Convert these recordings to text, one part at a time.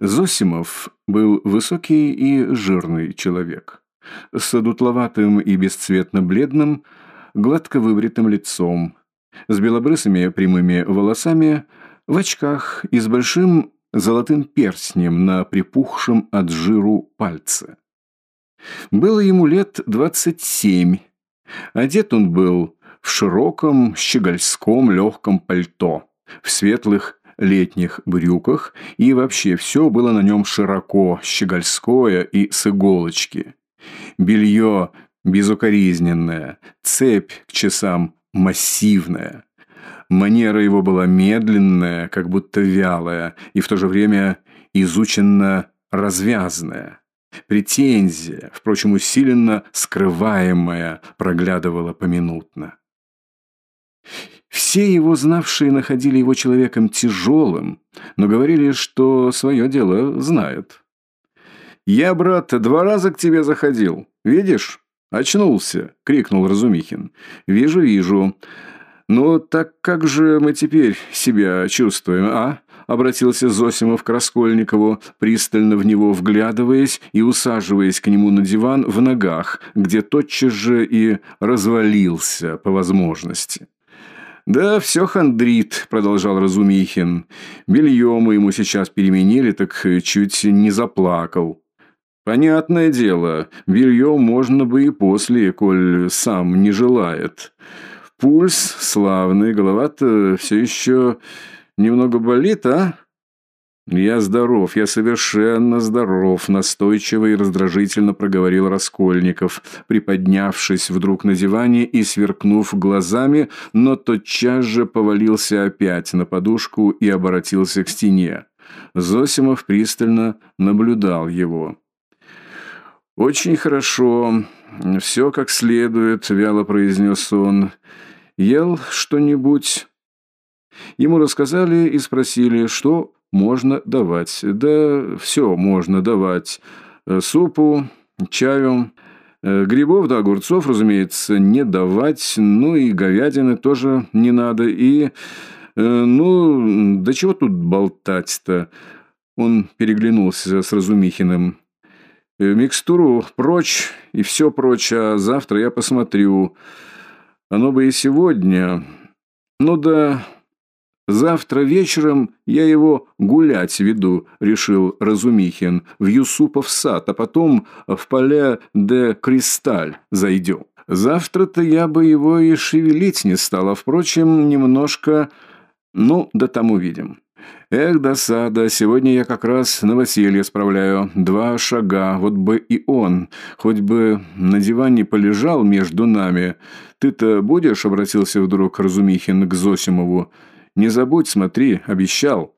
Зосимов был высокий и жирный человек, с дутловатым и бесцветно-бледным, гладко выбритым лицом, с белобрысыми прямыми волосами, в очках и с большим золотым перстнем на припухшем от жиру пальце. Было ему лет двадцать семь. Одет он был в широком щегольском легком пальто, в светлых летних брюках, и вообще все было на нем широко, щегольское и с иголочки. Белье безукоризненное, цепь к часам массивная. Манера его была медленная, как будто вялая, и в то же время изученно развязная. Претензия, впрочем, усиленно скрываемая, проглядывала поминутно. Все его знавшие находили его человеком тяжелым, но говорили, что свое дело знает. «Я, брат, два раза к тебе заходил. Видишь? Очнулся!» — крикнул Разумихин. «Вижу, вижу. Но так как же мы теперь себя чувствуем, а?» — обратился Зосимов к Раскольникову, пристально в него вглядываясь и усаживаясь к нему на диван в ногах, где тотчас же и развалился по возможности. «Да все хандрит», — продолжал Разумихин. «Белье мы ему сейчас переменили, так чуть не заплакал». «Понятное дело, белье можно бы и после, коль сам не желает. Пульс славный, голова-то все еще немного болит, а?» «Я здоров, я совершенно здоров», – настойчиво и раздражительно проговорил Раскольников, приподнявшись вдруг на диване и сверкнув глазами, но тотчас же повалился опять на подушку и обратился к стене. Зосимов пристально наблюдал его. «Очень хорошо, все как следует», – вяло произнес он. «Ел что-нибудь?» Ему рассказали и спросили, что можно давать. Да все можно давать. Э, супу, чаю, э, грибов да огурцов, разумеется, не давать. Ну и говядины тоже не надо. И, э, ну, да чего тут болтать-то? Он переглянулся с Разумихиным. Микстуру прочь и все прочь, а завтра я посмотрю. Оно бы и сегодня. Ну да, «Завтра вечером я его гулять веду», — решил Разумихин, «в Юсупов сад, а потом в поля де Кристаль зайдем. Завтра-то я бы его и шевелить не стала, впрочем, немножко... Ну, да там увидим». «Эх, досада, сегодня я как раз новоселье справляю. Два шага, вот бы и он. Хоть бы на диване полежал между нами. Ты-то будешь?» — обратился вдруг Разумихин к Зосимову. Не забудь, смотри, обещал.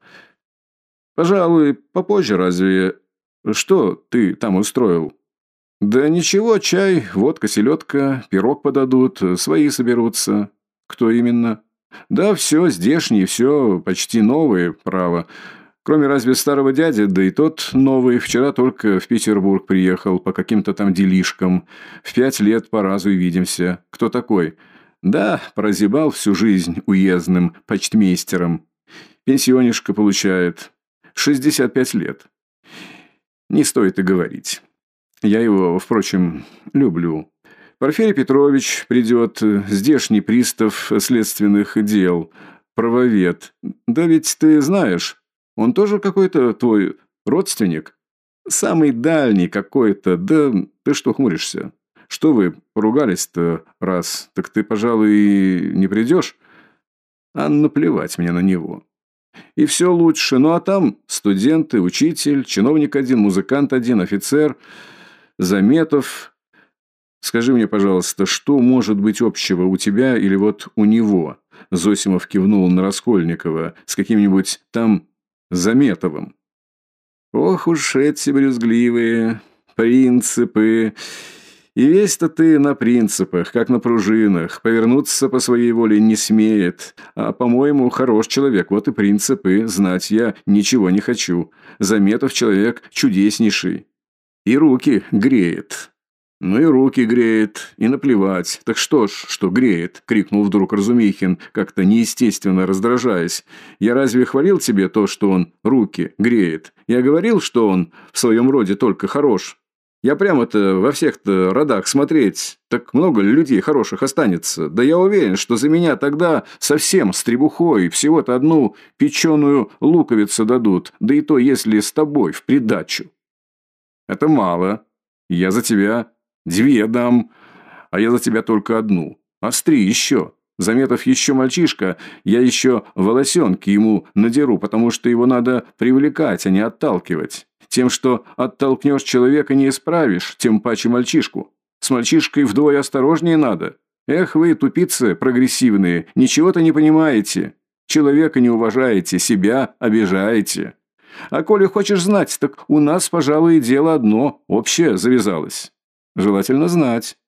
Пожалуй, попозже разве... Что ты там устроил? Да ничего, чай, водка, селедка, пирог подадут, свои соберутся. Кто именно? Да все, здешние, все почти новые, право. Кроме разве старого дяди, да и тот новый, вчера только в Петербург приехал по каким-то там делишкам. В пять лет по разу и видимся. Кто такой? Да, прозябал всю жизнь уездным почтмейстером. Пенсионишка получает. 65 лет. Не стоит и говорить. Я его, впрочем, люблю. Порфирий Петрович придет, здешний пристав следственных дел, правовед. Да ведь ты знаешь, он тоже какой-то твой родственник? Самый дальний какой-то, да ты что хмуришься? Что вы поругались-то раз? Так ты, пожалуй, не придешь? А наплевать мне на него. И все лучше. Ну а там студенты, учитель, чиновник один, музыкант один, офицер, Заметов. Скажи мне, пожалуйста, что может быть общего у тебя или вот у него? Зосимов кивнул на Раскольникова с каким-нибудь там Заметовым. Ох уж эти брюзгливые принципы... И весь-то ты на принципах, как на пружинах, повернуться по своей воле не смеет. А, по-моему, хорош человек, вот и принципы, знать я ничего не хочу. Заметов человек чудеснейший. И руки греет. «Ну и руки греет, и наплевать. Так что ж, что греет?» – крикнул вдруг Разумихин, как-то неестественно раздражаясь. «Я разве хвалил тебе то, что он руки греет? Я говорил, что он в своем роде только хорош. Я прямо-то во всех-то родах смотреть, так много людей хороших останется. Да я уверен, что за меня тогда совсем с требухой всего-то одну печеную луковицу дадут, да и то, если с тобой в придачу». «Это мало. Я за тебя Две дам, а я за тебя только одну. Остри еще. Заметов еще мальчишка, я еще волосенки ему надеру, потому что его надо привлекать, а не отталкивать. Тем, что оттолкнешь человека, не исправишь, тем паче мальчишку. С мальчишкой вдвое осторожнее надо. Эх вы, тупицы прогрессивные, ничего-то не понимаете. Человека не уважаете, себя обижаете. А коли хочешь знать, так у нас, пожалуй, дело одно, общее завязалось. Желательно знать.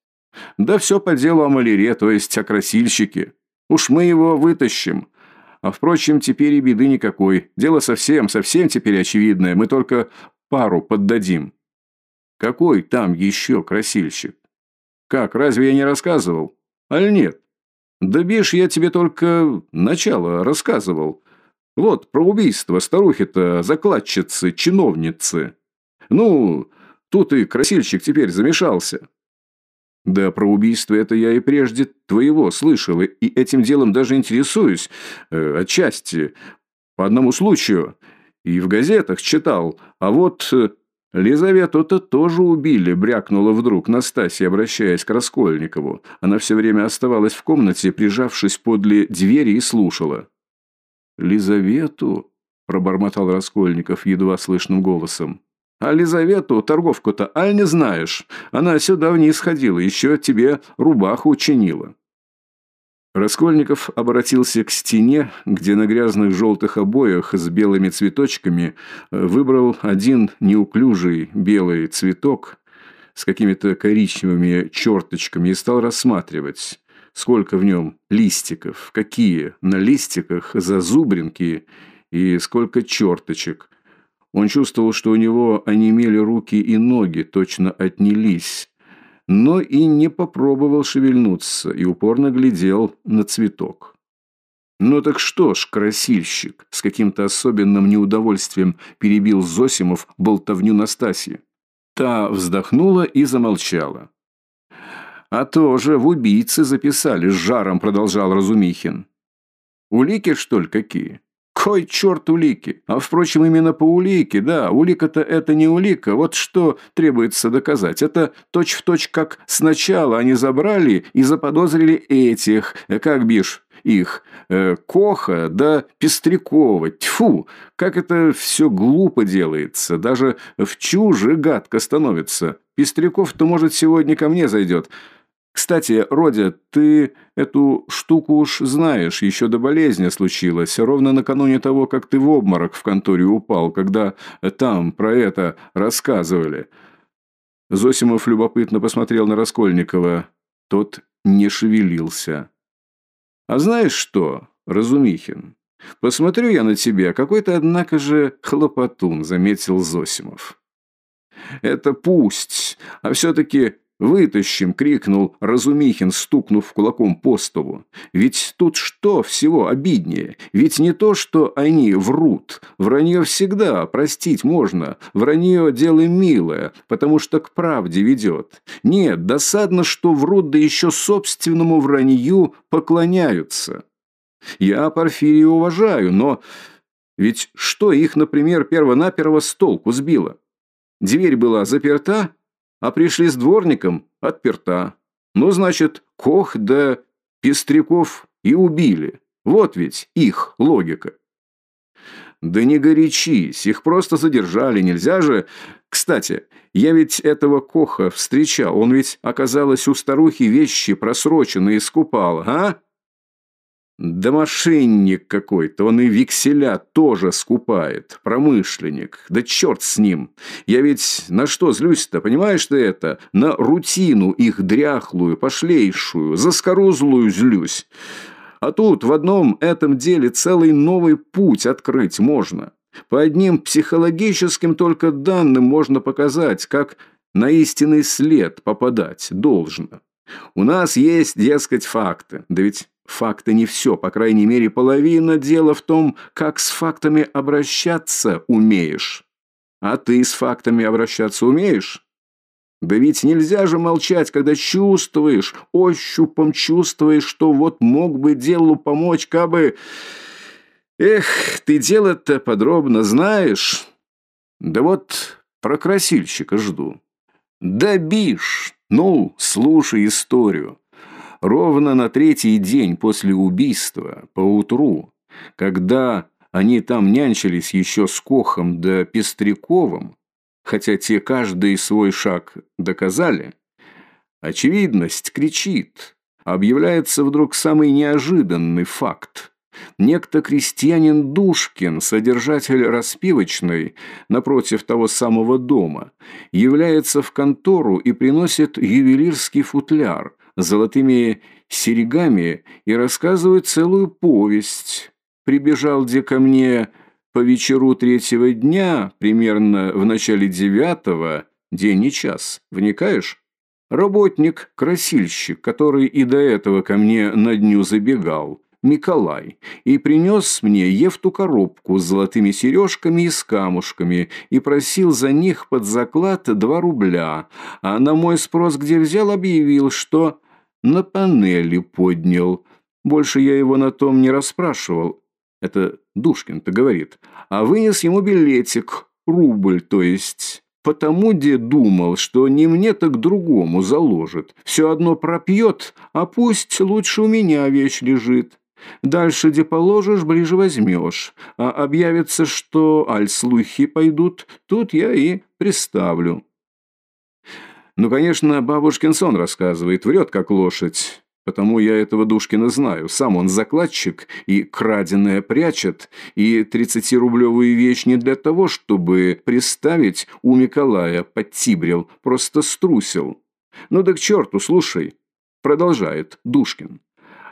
Да все по делу о маляре, то есть о красильщике. Уж мы его вытащим. А впрочем, теперь и беды никакой. Дело совсем, совсем теперь очевидное. Мы только пару поддадим. Какой там еще красильщик? Как, разве я не рассказывал? Аль нет? Да бишь, я тебе только начало рассказывал. Вот, про убийство старухи-то, закладчицы, чиновницы. Ну, Тут и красильщик теперь замешался. Да про убийство это я и прежде твоего слышал, и этим делом даже интересуюсь, э, отчасти, по одному случаю, и в газетах читал, а вот... Э, Лизавету-то тоже убили, брякнула вдруг Настасья, обращаясь к Раскольникову. Она все время оставалась в комнате, прижавшись подле двери и слушала. «Лизавету?» – пробормотал Раскольников едва слышным голосом. А Лизавету, торговку-то, аль не знаешь? Она сюда вниз ходила, еще тебе рубаху чинила». Раскольников обратился к стене, где на грязных желтых обоях с белыми цветочками э, выбрал один неуклюжий белый цветок с какими-то коричневыми черточками и стал рассматривать, сколько в нем листиков, какие на листиках зазубринки и сколько черточек – он чувствовал, что у него онемели руки и ноги, точно отнялись, но и не попробовал шевельнуться и упорно глядел на цветок. «Ну так что ж, красильщик!» С каким-то особенным неудовольствием перебил Зосимов болтовню Настасьи. Та вздохнула и замолчала. «А тоже в убийцы записали, с жаром продолжал Разумихин. Улики, что ли, какие? Кой черт улики? А впрочем, именно по улике, да, улика-то это не улика, вот что требуется доказать. Это точь-в-точь, точь, как сначала они забрали и заподозрили этих, э, как бишь, их, э, Коха да Пестрякова. Тьфу, как это все глупо делается, даже в чуже гадко становится. Пестряков-то, может, сегодня ко мне зайдет, кстати, Родя, ты эту штуку уж знаешь, еще до болезни случилось, ровно накануне того, как ты в обморок в конторе упал, когда там про это рассказывали. Зосимов любопытно посмотрел на Раскольникова. Тот не шевелился. «А знаешь что, Разумихин, посмотрю я на тебя, какой то однако же, хлопотун», — заметил Зосимов. «Это пусть, а все-таки «Вытащим!» — крикнул Разумихин, стукнув кулаком по столу. «Ведь тут что всего обиднее? Ведь не то, что они врут. Вранье всегда простить можно. Вранье – дело милое, потому что к правде ведет. Нет, досадно, что врут, да еще собственному вранью поклоняются. Я Порфирию уважаю, но... Ведь что их, например, перво-наперво с толку сбило? Дверь была заперта, а пришли с дворником – отперта. Ну, значит, Кох да Пестряков и убили. Вот ведь их логика. Да не горячись, их просто задержали, нельзя же... Кстати, я ведь этого Коха встречал, он ведь, оказалось, у старухи вещи просроченные скупал, а? Да мошенник какой-то, он и векселя тоже скупает, промышленник. Да черт с ним. Я ведь на что злюсь-то, понимаешь ты это? На рутину их дряхлую, пошлейшую, заскорузлую злюсь. А тут в одном этом деле целый новый путь открыть можно. По одним психологическим только данным можно показать, как на истинный след попадать должно. У нас есть, дескать, факты. Да ведь факты не все, по крайней мере, половина дела в том, как с фактами обращаться умеешь. А ты с фактами обращаться умеешь? Да ведь нельзя же молчать, когда чувствуешь, ощупом чувствуешь, что вот мог бы делу помочь, кабы... Эх, ты дело-то подробно знаешь. Да вот про красильщика жду. Да бишь, ну, слушай историю. Ровно на третий день после убийства, поутру, когда они там нянчились еще с Кохом да Пестряковым, хотя те каждый свой шаг доказали, очевидность кричит, объявляется вдруг самый неожиданный факт. Некто крестьянин Душкин, содержатель распивочной, напротив того самого дома, является в контору и приносит ювелирский футляр золотыми серьгами и рассказывает целую повесть. Прибежал где ко мне по вечеру третьего дня, примерно в начале девятого, день и час. Вникаешь? Работник-красильщик, который и до этого ко мне на дню забегал, Миколай, и принес мне Евту коробку с золотыми сережками и с камушками, и просил за них под заклад два рубля, а на мой спрос, где взял, объявил, что на панели поднял. Больше я его на том не расспрашивал, это Душкин-то говорит, а вынес ему билетик, рубль, то есть. Потому где думал, что не мне, так другому заложит. Все одно пропьет, а пусть лучше у меня вещь лежит. Дальше где положишь, ближе возьмешь. А объявится, что аль слухи пойдут, тут я и приставлю. Ну, конечно, бабушкин сон рассказывает, врет как лошадь. Потому я этого Душкина знаю. Сам он закладчик и краденое прячет, и тридцатирублевую вещь не для того, чтобы приставить у Миколая подтибрил, просто струсил. Ну да к черту, слушай, продолжает Душкин.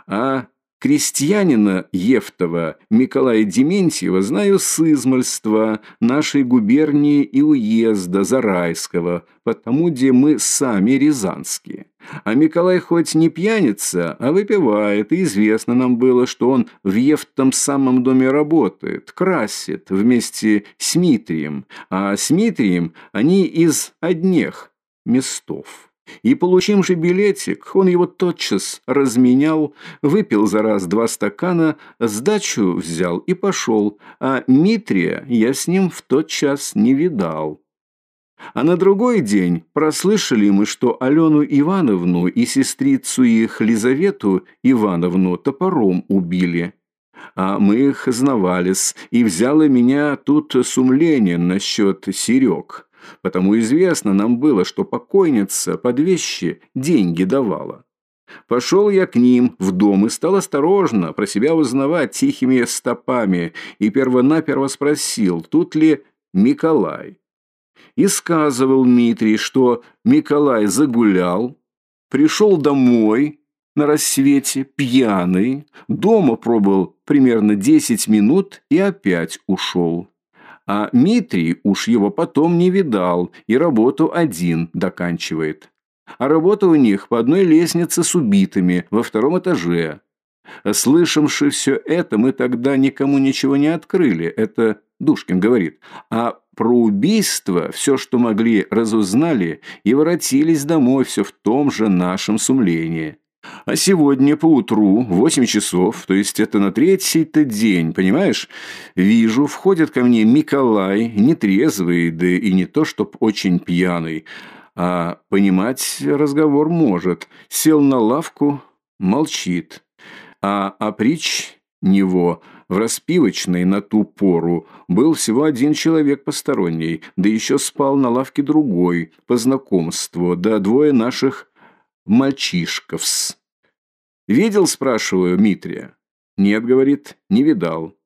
А Крестьянина Евтова Миколая Дементьева знаю с измальства нашей губернии и уезда Зарайского, потому где мы сами рязанские. А Миколай хоть не пьяница, а выпивает, и известно нам было, что он в Евтом самом доме работает, красит вместе с Митрием, а с Митрием они из одних местов. И, получивший билетик, он его тотчас разменял, выпил за раз два стакана, сдачу взял и пошел, а Митрия я с ним в тот час не видал. А на другой день прослышали мы, что Алену Ивановну и сестрицу их Лизавету Ивановну топором убили. А мы их знавались, и взяло меня тут сумление насчет Серег. Потому известно нам было, что покойница под вещи деньги давала. Пошел я к ним в дом и стал осторожно про себя узнавать тихими стопами и первонаперво спросил, тут ли Миколай. И сказывал Митрий, что Миколай загулял, пришел домой на рассвете пьяный, дома пробыл примерно десять минут и опять ушел. А Митрий уж его потом не видал и работу один доканчивает. А работа у них по одной лестнице с убитыми во втором этаже. Слышавши все это, мы тогда никому ничего не открыли, это Душкин говорит. А про убийство все, что могли, разузнали и воротились домой все в том же нашем сумлении. А сегодня поутру, в восемь часов, то есть это на третий-то день, понимаешь, вижу, входит ко мне Миколай, нетрезвый, да и не то, чтоб очень пьяный, а понимать разговор может. Сел на лавку, молчит. А оприч него в распивочной на ту пору был всего один человек посторонний, да еще спал на лавке другой, по знакомству, да двое наших мальчишковс. «Видел?» – спрашиваю Митрия. «Нет», – говорит, – «не видал».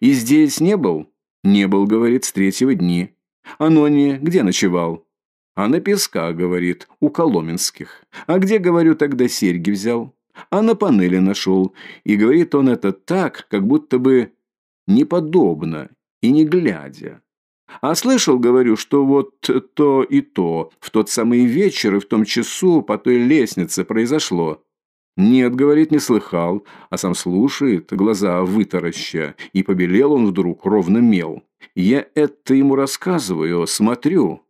«И здесь не был?» «Не был», – говорит, – «с третьего дни». «Анония где ночевал?» «А на песка», – говорит, – «у Коломенских». «А где, говорю, тогда серьги взял?» «А на панели нашел». И говорит он это так, как будто бы неподобно и не глядя. А слышал, говорю, что вот то и то в тот самый вечер и в том часу по той лестнице произошло. «Нет, — говорит, — не слыхал, а сам слушает, глаза вытараща, и побелел он вдруг, ровно мел. Я это ему рассказываю, смотрю,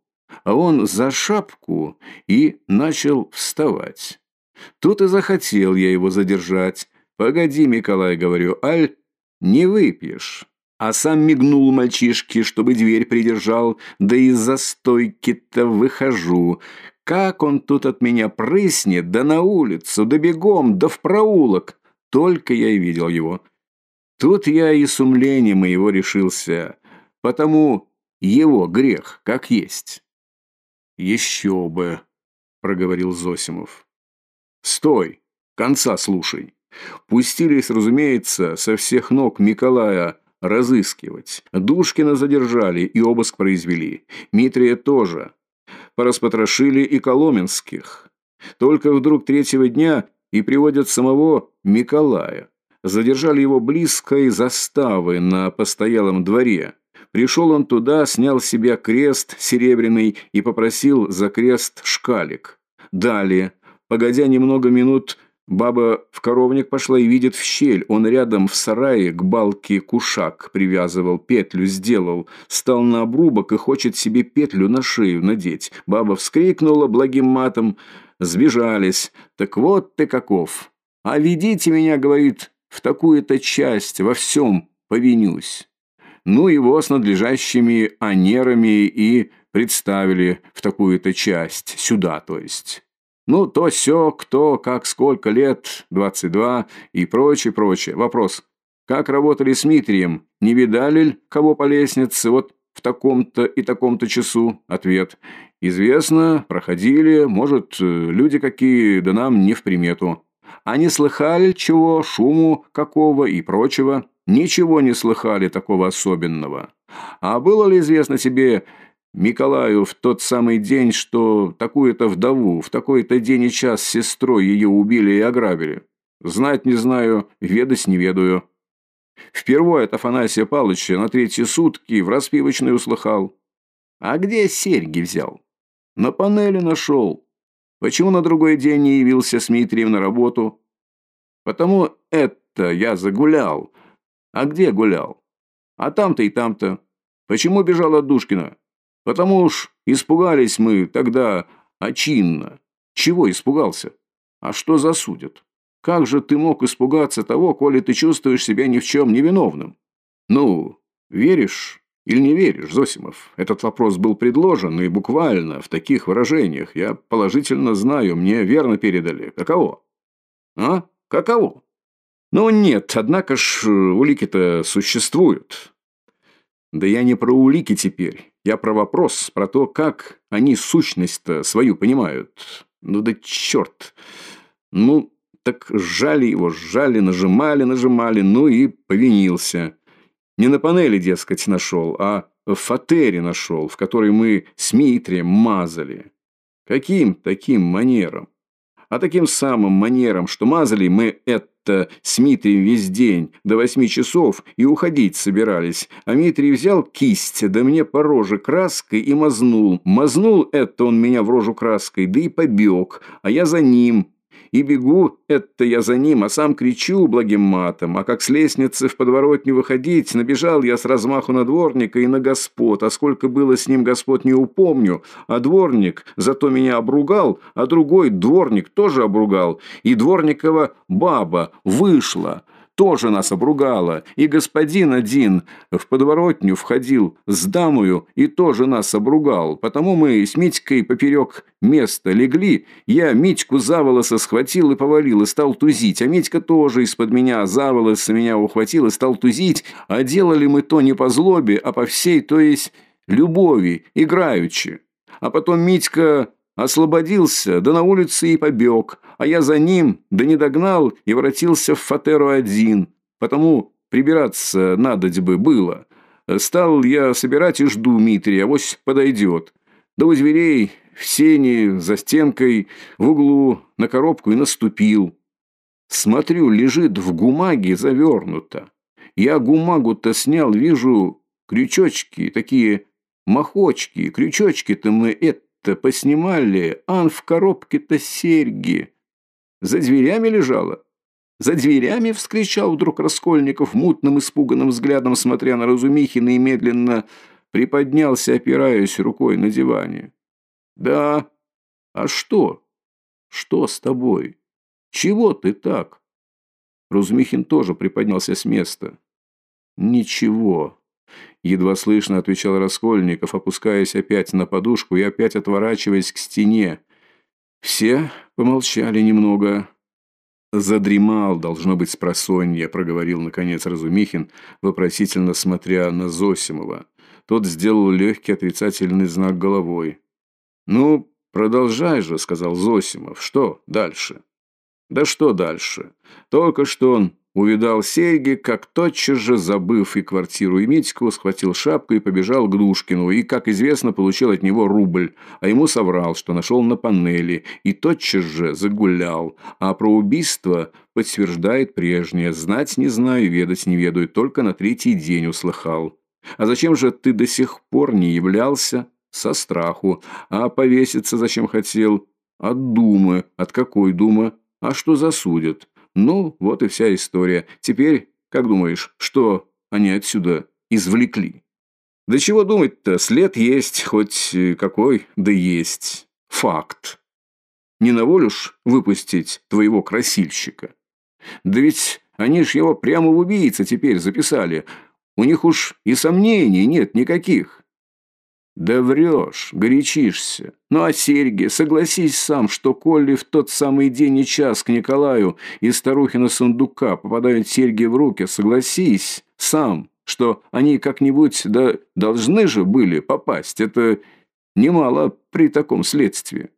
а он за шапку и начал вставать. Тут и захотел я его задержать. «Погоди, Николай, — говорю, — аль, не выпьешь». А сам мигнул мальчишке, чтобы дверь придержал, да из-за стойки-то выхожу. Как он тут от меня прыснет, да на улицу, да бегом, да в проулок. Только я и видел его. Тут я и с умлением моего решился, потому его грех как есть. «Еще бы», — проговорил Зосимов. «Стой, конца слушай». Пустились, разумеется, со всех ног Николая разыскивать. Душкина задержали и обыск произвели. Митрия тоже пораспотрошили и коломенских. Только вдруг третьего дня и приводят самого Николая. Задержали его близкой заставы на постоялом дворе. Пришел он туда, снял с себя крест серебряный и попросил за крест шкалик. Далее, погодя немного минут, Баба в коровник пошла и видит в щель. Он рядом в сарае к балке кушак привязывал, петлю сделал. Стал на обрубок и хочет себе петлю на шею надеть. Баба вскрикнула благим матом. Сбежались. Так вот ты каков. А ведите меня, говорит, в такую-то часть, во всем повинюсь. Ну, его с надлежащими анерами и представили в такую-то часть, сюда, то есть. Ну, то все, кто, как, сколько лет, 22 и прочее, прочее. Вопрос. Как работали с Митрием? Не видали ли кого по лестнице вот в таком-то и таком-то часу? Ответ. Известно, проходили, может, люди какие, да нам не в примету. А не слыхали чего, шуму какого и прочего? Ничего не слыхали такого особенного. А было ли известно тебе Николаю в тот самый день, что такую-то вдову в такой-то день и час с сестрой ее убили и ограбили. Знать не знаю, ведать не ведаю. Впервые от Афанасия Павловича на третьи сутки в распивочной услыхал. А где серьги взял? На панели нашел. Почему на другой день не явился с Митрием на работу? Потому это я загулял. А где гулял? А там-то и там-то. Почему бежал от Душкина? Потому уж испугались мы тогда очинно. Чего испугался? А что засудят? Как же ты мог испугаться того, коли ты чувствуешь себя ни в чем невиновным? Ну, веришь или не веришь, Зосимов? Этот вопрос был предложен, и буквально в таких выражениях. Я положительно знаю, мне верно передали. Каково? А? Каково? Ну нет, однако ж улики-то существуют. Да я не про улики теперь. Я про вопрос, про то, как они сущность-то свою понимают. Ну да черт. Ну, так сжали его, сжали, нажимали, нажимали, ну и повинился. Не на панели, дескать, нашел, а в фатере нашел, в которой мы с Митрием мазали. Каким таким манером? А таким самым манером, что мазали мы это будто с Митрием весь день, до восьми часов, и уходить собирались. А Митрий взял кисть, да мне по роже краской и мазнул. Мазнул это он меня в рожу краской, да и побег, а я за ним. И бегу, это я за ним, а сам кричу благим матом. А как с лестницы в подворотню выходить, набежал я с размаху на дворника и на господ. А сколько было с ним господ, не упомню. А дворник зато меня обругал, а другой дворник тоже обругал. И дворникова баба вышла тоже нас обругала, и господин один в подворотню входил с дамою и тоже нас обругал. Потому мы с Митькой поперек места легли, я Митьку за волосы схватил и повалил, и стал тузить, а Митька тоже из-под меня за волосы меня ухватил и стал тузить, а делали мы то не по злобе, а по всей, то есть любови, играючи. А потом Митька освободился, да на улице и побег, а я за ним, да не догнал и воротился в фатеру один, потому прибираться надоть бы было. Стал я собирать и жду Митрия, авось подойдет. Да у зверей в сене, за стенкой, в углу, на коробку и наступил. Смотрю, лежит в гумаге завернуто. Я гумагу-то снял, вижу крючочки такие Махочки, крючочки-то мы это поснимали, ан в коробке-то серьги. За дверями лежала. За дверями вскричал вдруг Раскольников мутным испуганным взглядом, смотря на Разумихина и медленно приподнялся, опираясь рукой на диване. «Да. А что? Что с тобой? Чего ты так?» Разумихин тоже приподнялся с места. «Ничего», — едва слышно отвечал Раскольников, опускаясь опять на подушку и опять отворачиваясь к стене. Все помолчали немного. «Задремал, должно быть, спросонья», — проговорил, наконец, Разумихин, вопросительно смотря на Зосимова. Тот сделал легкий отрицательный знак головой. «Ну, продолжай же», — сказал Зосимов. «Что дальше?» «Да что дальше? Только что он Увидал серьги, как тотчас же, забыв и квартиру, и Митьку, схватил шапку и побежал к Душкину, и, как известно, получил от него рубль, а ему соврал, что нашел на панели, и тотчас же загулял, а про убийство подтверждает прежнее, знать не знаю, ведать не ведаю, только на третий день услыхал. А зачем же ты до сих пор не являлся? Со страху. А повеситься зачем хотел? От думы. От какой думы? А что засудят? Ну, вот и вся история. Теперь, как думаешь, что они отсюда извлекли? Да чего думать-то, след есть, хоть какой, да есть. Факт. Не на волю ж выпустить твоего красильщика. Да ведь они ж его прямо в убийца теперь записали. У них уж и сомнений нет никаких. «Да врешь, горячишься. Ну а серьги, согласись сам, что коли в тот самый день и час к Николаю из старухина сундука попадают серьги в руки, согласись сам, что они как-нибудь, да должны же были попасть. Это немало при таком следствии».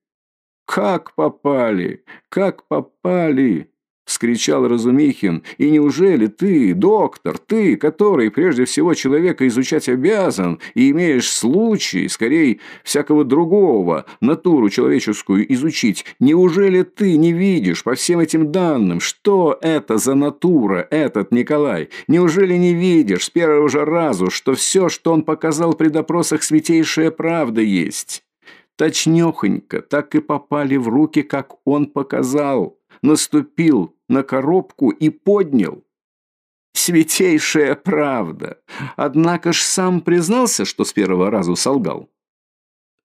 «Как попали? Как попали?» – вскричал Разумихин. «И неужели ты, доктор, ты, который прежде всего человека изучать обязан и имеешь случай, скорее всякого другого, натуру человеческую изучить, неужели ты не видишь по всем этим данным, что это за натура, этот Николай? Неужели не видишь с первого же разу, что все, что он показал при допросах, святейшая правда есть?» Точнёхонько так и попали в руки, как он показал наступил на коробку и поднял. Святейшая правда. Однако ж сам признался, что с первого раза солгал.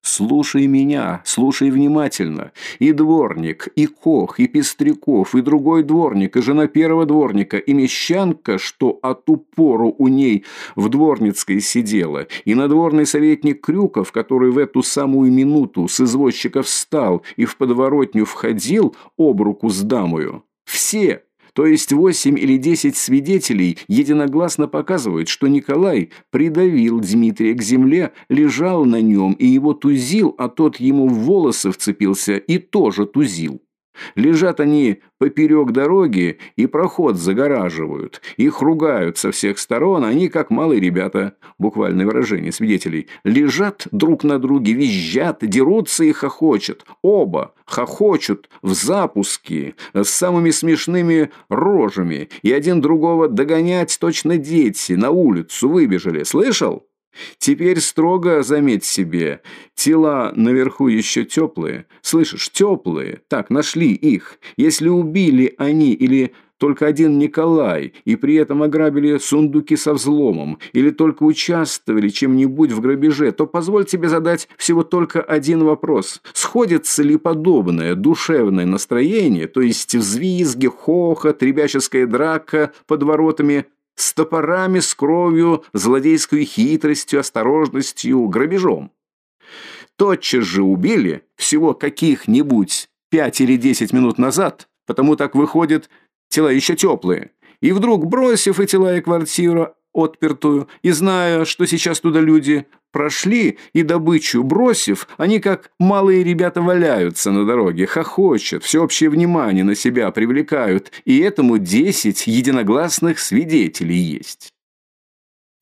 Слушай меня, слушай внимательно. И дворник, и кох, и Пестряков, и другой дворник, и жена первого дворника, и мещанка, что от упору у ней в дворницкой сидела, и надворный советник Крюков, который в эту самую минуту с извозчика встал и в подворотню входил об руку с дамою. Все то есть восемь или десять свидетелей единогласно показывают, что Николай придавил Дмитрия к земле, лежал на нем и его тузил, а тот ему в волосы вцепился и тоже тузил. Лежат они поперек дороги и проход загораживают. Их ругают со всех сторон, они как малые ребята, буквальное выражение свидетелей, лежат друг на друге, визжат, дерутся и хохочут. Оба хохочут в запуске с самыми смешными рожами, и один другого догонять точно дети на улицу выбежали. Слышал? Теперь строго заметь себе, тела наверху еще теплые. Слышишь, теплые. Так, нашли их. Если убили они или только один Николай, и при этом ограбили сундуки со взломом, или только участвовали чем-нибудь в грабеже, то позволь тебе задать всего только один вопрос. Сходится ли подобное душевное настроение, то есть взвизги, хохот, ребяческая драка под воротами с топорами, с кровью, злодейской хитростью, осторожностью, грабежом. Тотчас же убили всего каких-нибудь пять или десять минут назад, потому так выходит, тела еще теплые. И вдруг, бросив эти тела и квартиру, отпертую, и зная, что сейчас туда люди прошли, и добычу бросив, они как малые ребята валяются на дороге, хохочут, всеобщее внимание на себя привлекают, и этому десять единогласных свидетелей есть.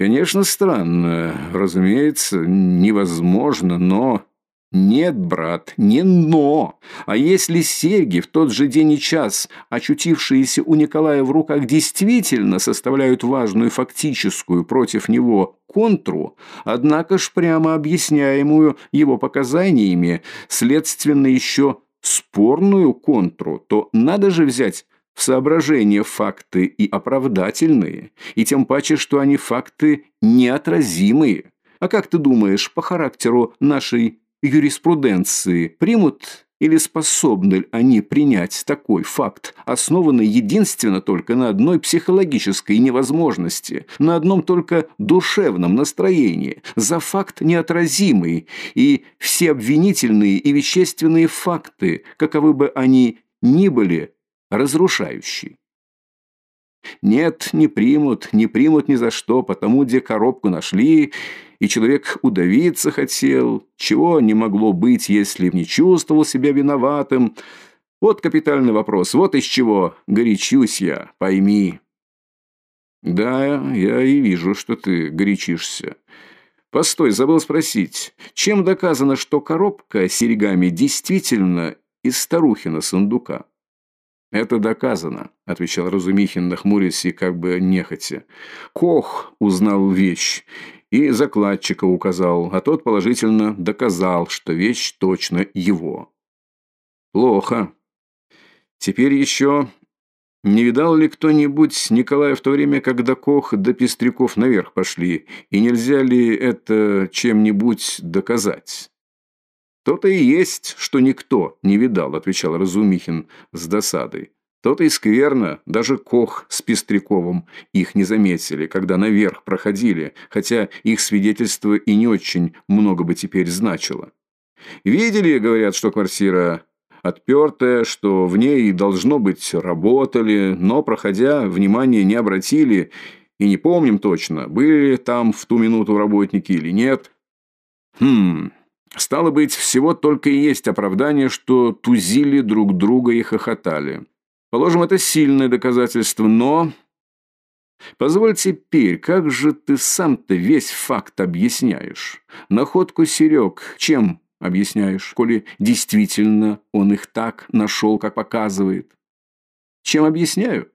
Конечно, странно, разумеется, невозможно, но Нет, брат, не «но». А если серьги в тот же день и час, очутившиеся у Николая в руках, действительно составляют важную фактическую против него контру, однако ж прямо объясняемую его показаниями, следственно еще спорную контру, то надо же взять в соображение факты и оправдательные, и тем паче, что они факты неотразимые. А как ты думаешь, по характеру нашей юриспруденции примут или способны ли они принять такой факт, основанный единственно только на одной психологической невозможности, на одном только душевном настроении, за факт неотразимый, и все обвинительные и вещественные факты, каковы бы они ни были, разрушающие? Нет, не примут, не примут ни за что, потому где коробку нашли, и человек удавиться хотел, чего не могло быть, если не чувствовал себя виноватым. Вот капитальный вопрос, вот из чего горячусь я, пойми. Да, я и вижу, что ты горячишься. Постой, забыл спросить, чем доказано, что коробка с серьгами действительно из старухина сундука? «Это доказано», — отвечал Разумихин, нахмурясь и как бы нехотя. «Кох узнал вещь и закладчика указал, а тот положительно доказал, что вещь точно его». «Плохо. Теперь еще не видал ли кто-нибудь Николая в то время, когда Кох до Пестряков наверх пошли, и нельзя ли это чем-нибудь доказать?» «То-то и есть, что никто не видал», – отвечал Разумихин с досадой. «То-то и скверно, даже Кох с Пестряковым их не заметили, когда наверх проходили, хотя их свидетельство и не очень много бы теперь значило. Видели, говорят, что квартира отпертая, что в ней, должно быть, работали, но, проходя, внимания не обратили, и не помним точно, были там в ту минуту работники или нет». «Хм, Стало быть, всего только и есть оправдание, что тузили друг друга и хохотали. Положим, это сильное доказательство, но... Позволь теперь, как же ты сам-то весь факт объясняешь? Находку Серег чем объясняешь, коли действительно он их так нашел, как показывает? Чем объясняю?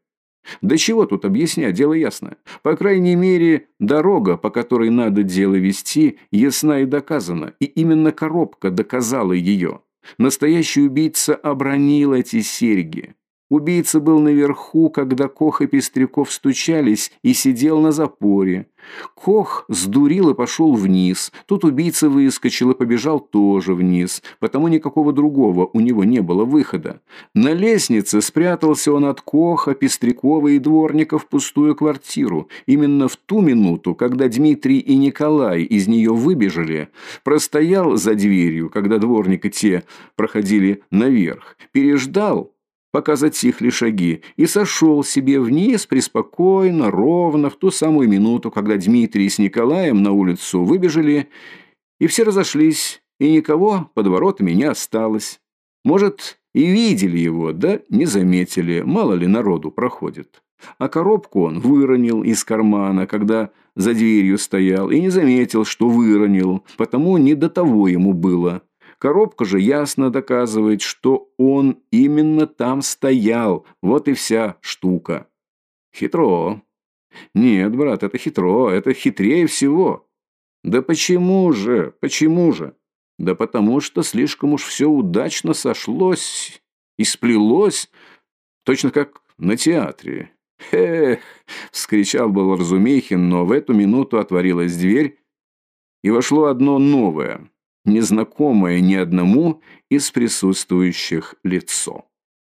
Да чего тут объяснять, дело ясно. По крайней мере, дорога, по которой надо дело вести, ясна и доказана, и именно коробка доказала ее. Настоящий убийца обронил эти серьги. Убийца был наверху, когда Кох и Пестряков стучались и сидел на запоре. Кох сдурил и пошел вниз. Тут убийца выскочил и побежал тоже вниз, потому никакого другого у него не было выхода. На лестнице спрятался он от Коха, Пестрякова и дворника в пустую квартиру. Именно в ту минуту, когда Дмитрий и Николай из нее выбежали, простоял за дверью, когда дворник и те проходили наверх, переждал, пока затихли шаги, и сошел себе вниз преспокойно, ровно, в ту самую минуту, когда Дмитрий с Николаем на улицу выбежали, и все разошлись, и никого под воротами не осталось. Может, и видели его, да не заметили, мало ли народу проходит. А коробку он выронил из кармана, когда за дверью стоял, и не заметил, что выронил, потому не до того ему было. Коробка же ясно доказывает, что он именно там стоял. Вот и вся штука. Хитро. Нет, брат, это хитро, это хитрее всего. Да почему же, почему же? Да потому что слишком уж все удачно сошлось и сплелось, точно как на театре. «Эх!» — вскричал был Разумейхин, но в эту минуту отворилась дверь, и вошло одно новое — незнакомое ни одному из присутствующих лицо.